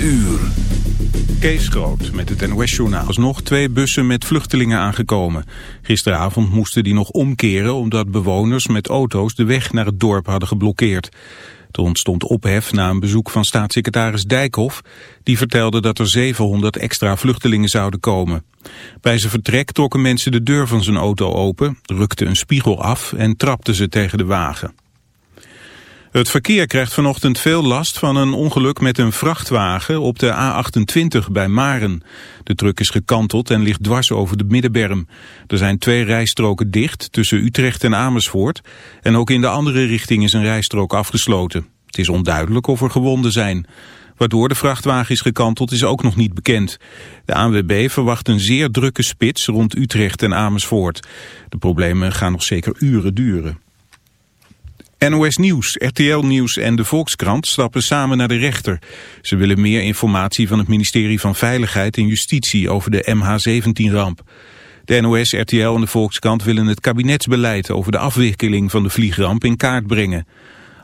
uur. Kees Groot met het NOS-journaal. Er nog twee bussen met vluchtelingen aangekomen. Gisteravond moesten die nog omkeren omdat bewoners met auto's de weg naar het dorp hadden geblokkeerd. Er ontstond ophef na een bezoek van staatssecretaris Dijkhoff. Die vertelde dat er 700 extra vluchtelingen zouden komen. Bij zijn vertrek trokken mensen de deur van zijn auto open, rukten een spiegel af en trapten ze tegen de wagen. Het verkeer krijgt vanochtend veel last van een ongeluk met een vrachtwagen op de A28 bij Maren. De truck is gekanteld en ligt dwars over de middenberm. Er zijn twee rijstroken dicht tussen Utrecht en Amersfoort. En ook in de andere richting is een rijstrook afgesloten. Het is onduidelijk of er gewonden zijn. Waardoor de vrachtwagen is gekanteld is ook nog niet bekend. De ANWB verwacht een zeer drukke spits rond Utrecht en Amersfoort. De problemen gaan nog zeker uren duren. NOS Nieuws, RTL Nieuws en de Volkskrant stappen samen naar de rechter. Ze willen meer informatie van het ministerie van Veiligheid en Justitie over de MH17-ramp. De NOS, RTL en de Volkskrant willen het kabinetsbeleid over de afwikkeling van de vliegramp in kaart brengen.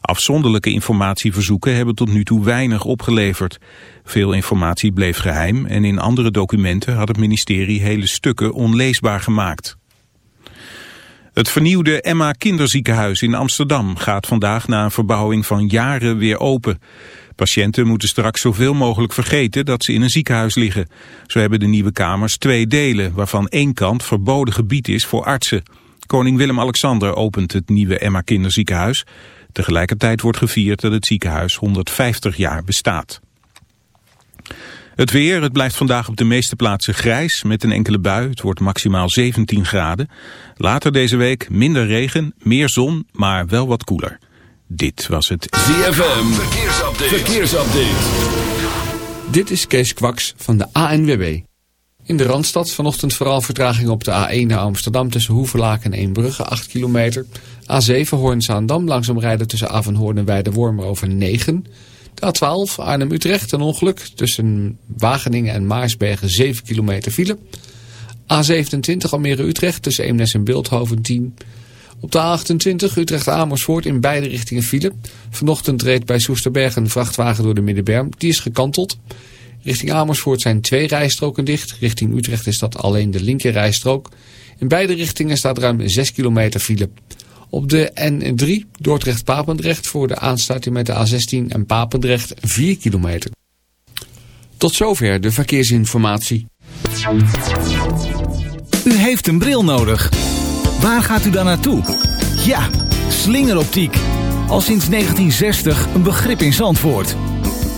Afzonderlijke informatieverzoeken hebben tot nu toe weinig opgeleverd. Veel informatie bleef geheim en in andere documenten had het ministerie hele stukken onleesbaar gemaakt. Het vernieuwde Emma Kinderziekenhuis in Amsterdam gaat vandaag na een verbouwing van jaren weer open. Patiënten moeten straks zoveel mogelijk vergeten dat ze in een ziekenhuis liggen. Zo hebben de nieuwe kamers twee delen, waarvan één kant verboden gebied is voor artsen. Koning Willem-Alexander opent het nieuwe Emma Kinderziekenhuis. Tegelijkertijd wordt gevierd dat het ziekenhuis 150 jaar bestaat. Het weer, het blijft vandaag op de meeste plaatsen grijs met een enkele bui. Het wordt maximaal 17 graden. Later deze week minder regen, meer zon, maar wel wat koeler. Dit was het ZFM Verkeersupdate. Verkeersupdate. Dit is Kees Kwaks van de ANWB. In de Randstad vanochtend vooral vertraging op de A1 naar Amsterdam tussen Hoevelaak en Eembrugge 8 kilometer. A7 Hoorn-Zaandam langzaam rijden tussen Avenhoorn en Weidewormer over 9 de A12 Arnhem-Utrecht, een ongeluk tussen Wageningen en Maarsbergen 7 kilometer file. A27 Almere-Utrecht tussen Eemnes en Beeldhoven 10. Op de A28 Utrecht-Amersfoort in beide richtingen file. Vanochtend reed bij Soesterberg een vrachtwagen door de Middenberm. Die is gekanteld. Richting Amersfoort zijn twee rijstroken dicht. Richting Utrecht is dat alleen de linker rijstrook. In beide richtingen staat ruim 6 kilometer file. Op de N3 Dordrecht-Papendrecht voor de aansluiting met de A16 en Papendrecht 4 kilometer. Tot zover de verkeersinformatie. U heeft een bril nodig. Waar gaat u dan naartoe? Ja, slingeroptiek. Al sinds 1960 een begrip in Zandvoort.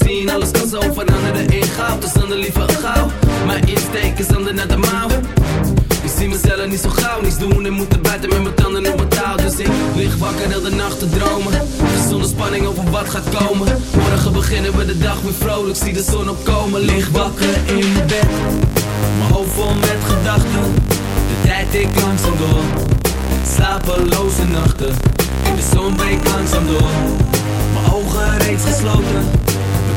Alles kan zo veranderen in goud. Dus dan liever gauw. Mijn insteek is ander naar de mouw. Ik zie mezelf niet zo gauw, niets doen en moeten buiten met mijn tanden op mijn touw. Dus ik lig wakker heel de nacht te dromen. Zonder spanning over wat gaat komen. Morgen beginnen we de dag weer vrolijk, zie de zon opkomen. Lig wakker in bed, mijn hoofd vol met gedachten. De tijd ik langzaam door, slapeloze nachten. In de zon breekt langzaam door, mijn ogen reeds gesloten.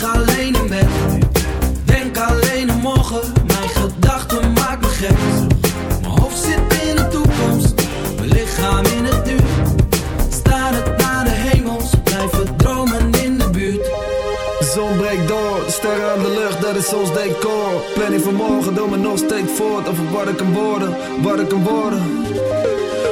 Lig alleen in bed, denk alleen aan morgen. Mijn gedachten maken me gek. Mijn hoofd zit in de toekomst, mijn lichaam in het nu. Starend naar de hemels, blijven dromen in de buurt. Zon breekt door, sterren aan de lucht, dat is ons decor. Planning van morgen, doe me nog steeds voort over wat ik kan worden, wat ik kan worden.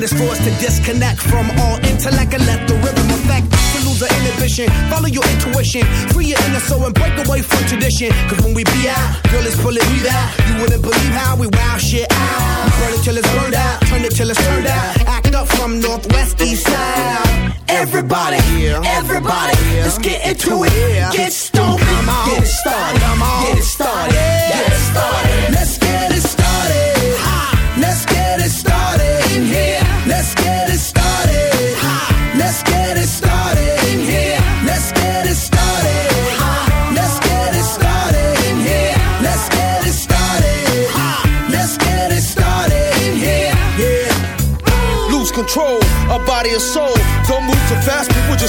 Got five minutes for us to disconnect from all intellect and let the rhythm affect to lose our inhibition. Follow your intuition, free your inner soul and break away from tradition. Cause when we be out, girl, it's pulling me out. You wouldn't believe how we wow shit out. We burn it till it's burned out, turn it till it's turned out. Act up from Northwest East Side. Everybody, everybody, let's get into it. Get stupid, get it started,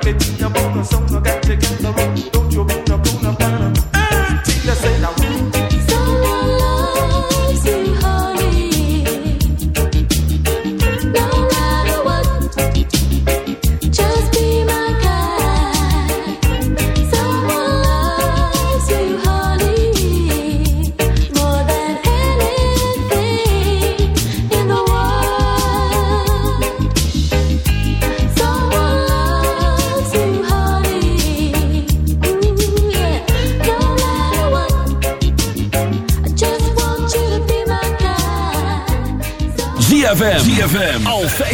capetinha, bom canção